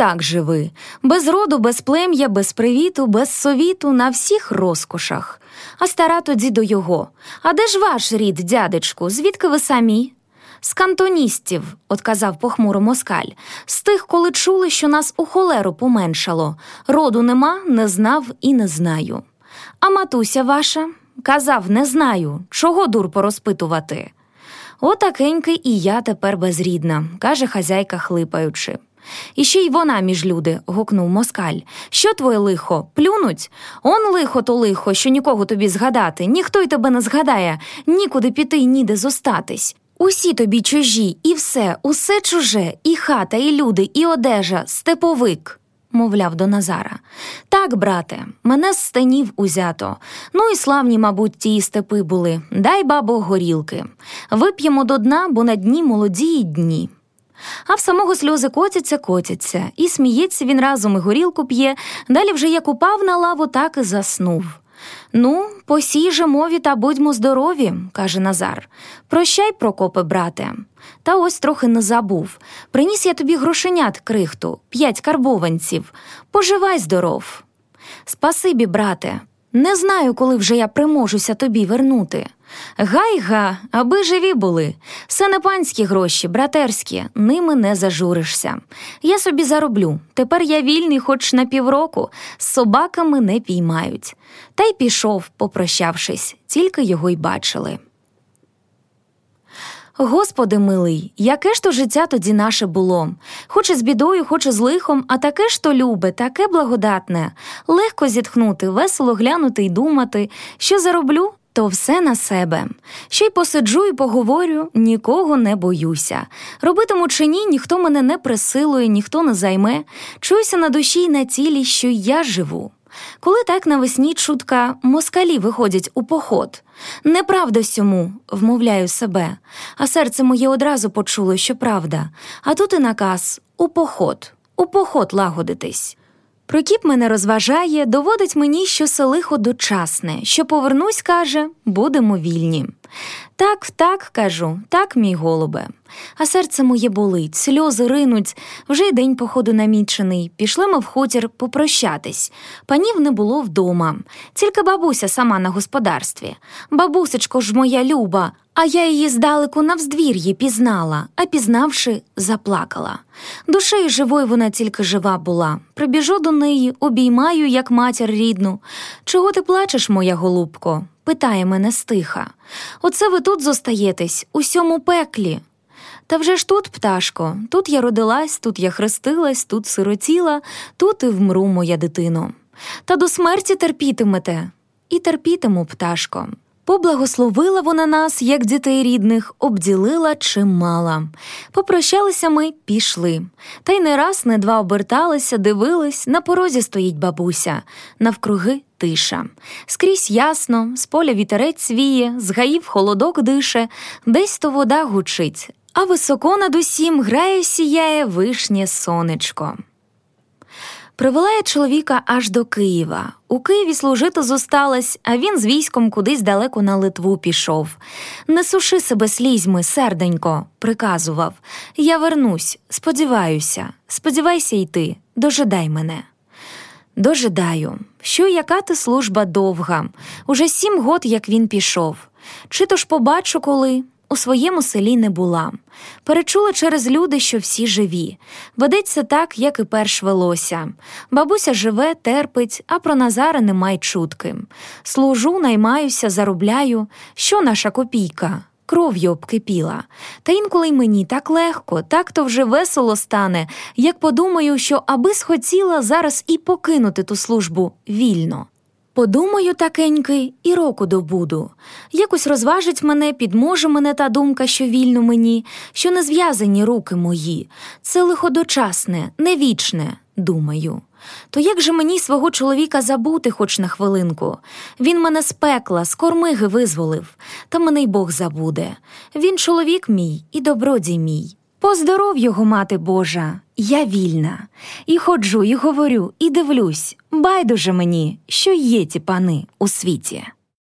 так живи, без роду, без плем'я, без привіту, без совіту, на всіх розкошах. А стара тоді до його. А де ж ваш рід, дядечку? Звідки ви самі? З кантоністів, отказав похмуро москаль, з тих, коли чули, що нас у холеру поменшало. Роду нема, не знав і не знаю. А матуся ваша казав, не знаю, чого дур порозпитувати. Отакенький і я тепер безрідна, каже хазяйка, хлипаючи. І ще й вона між люди, гукнув москаль. Що твоє лихо? Плюнуть? Он лихо то лихо, що нікого тобі згадати, ніхто й тебе не згадає, нікуди піти ніде зостатись. Усі тобі чужі, і все, усе чуже, і хата, і люди, і одежа, степовик, мовляв до Назара. Так, брате, мене з станів узято. Ну і славні, мабуть, ті степи були. Дай, бабо, горілки. Вип'ємо до дна, бо на дні молоді дні. А в самого сльози котяться, котяться, і сміється він разом і горілку п'є, далі вже як упав на лаву, так і заснув. Ну, по сій же мові та будьмо здорові, каже Назар. Прощай, Прокопе, брате. Та ось трохи не забув. Приніс я тобі грошенят крихту, п'ять карбованців. Поживай здоров. Спасибі, брате. Не знаю, коли вже я приможуся тобі вернути. Гай-га, аби живі були. Це не панські гроші, братерські, ними не зажуришся. Я собі зароблю. Тепер я вільний, хоч на півроку, з собаками не піймають. Та й пішов, попрощавшись, тільки його й бачили. Господи милий, яке ж то життя тоді наше було, хоч і з бідою, хоч і з лихом, а таке ж то любе, таке благодатне, легко зітхнути, весело глянути й думати, що зароблю, то все на себе. Ще й посиджу і поговорю, нікого не боюся. Робитиму чи ні, ніхто мене не присилує, ніхто не займе. Чуюся на душі й на тілі, що я живу. Коли так навесні чутка москалі виходять у поход. Неправда сьому, вмовляю себе, а серце моє одразу почуло, що правда, а тут і наказ у поход, у поход лагодитись. Прокіп мене розважає, доводить мені, що селихо дочасне, що повернусь, каже, будемо вільні. Так, так, кажу, так, мій голубе. А серце моє болить, сльози ринуть, вже й день походу намічений. Пішли ми в хутір попрощатись. Панів не було вдома, тільки бабуся сама на господарстві. Бабусечко ж моя люба, а я її здалеку на вздвір'ї пізнала, а пізнавши, заплакала. Душею живою вона тільки жива була. Прибіжу до неї, обіймаю, як матір рідну. Чого ти плачеш, моя голубко? Питає мене стиха. Оце ви тут зостаєтесь, у сьому пеклі. Та вже ж тут, пташко, тут я родилась, тут я хрестилась, тут сиротіла, тут і вмру, моя дитино. Та до смерті терпітимете, і терпітиму, пташко. Поблагословила вона нас, як дітей рідних, обділила чимала. Попрощалися ми, пішли. Та й не раз, не два оберталися, дивились, на порозі стоїть бабуся, навкруги тиша. Скрізь ясно, з поля вітерець свіє, з гаїв холодок дише, десь то вода гучить, а високо над усім грає, сіяє вишнє сонечко. Привела я чоловіка аж до Києва. У Києві служити зосталась, а він з військом кудись далеко на Литву пішов. Не суши себе слізьми, серденько, приказував. Я вернусь, сподіваюся, сподівайся й ти, дожидай мене. Дожидаю, що яка ти служба довга, уже сім год, як він пішов. Чи то ж побачу коли, у своєму селі не була. Перечула через люди, що всі живі. Ведеться так, як і перш велося. Бабуся живе, терпить, а про Назара немає чутки. Служу, наймаюся, заробляю. Що наша копійка? Кров'ю обкипіла. Та інколи й мені так легко, так то вже весело стане, як подумаю, що аби схотіла зараз і покинути ту службу вільно. Подумаю такеньки і року добуду. Якось розважить мене, підможе мене та думка, що вільно мені, що не зв'язані руки мої. Це лиходочасне, не вічне, думаю. То як же мені свого чоловіка забути хоч на хвилинку? Він мене з пекла, з кормиги визволив, та мене й Бог забуде. Він чоловік мій і добродій мій. Поздоров його, мати Божа, я вільна, і ходжу, і говорю, і дивлюсь, байдуже мені, що є ті пани у світі.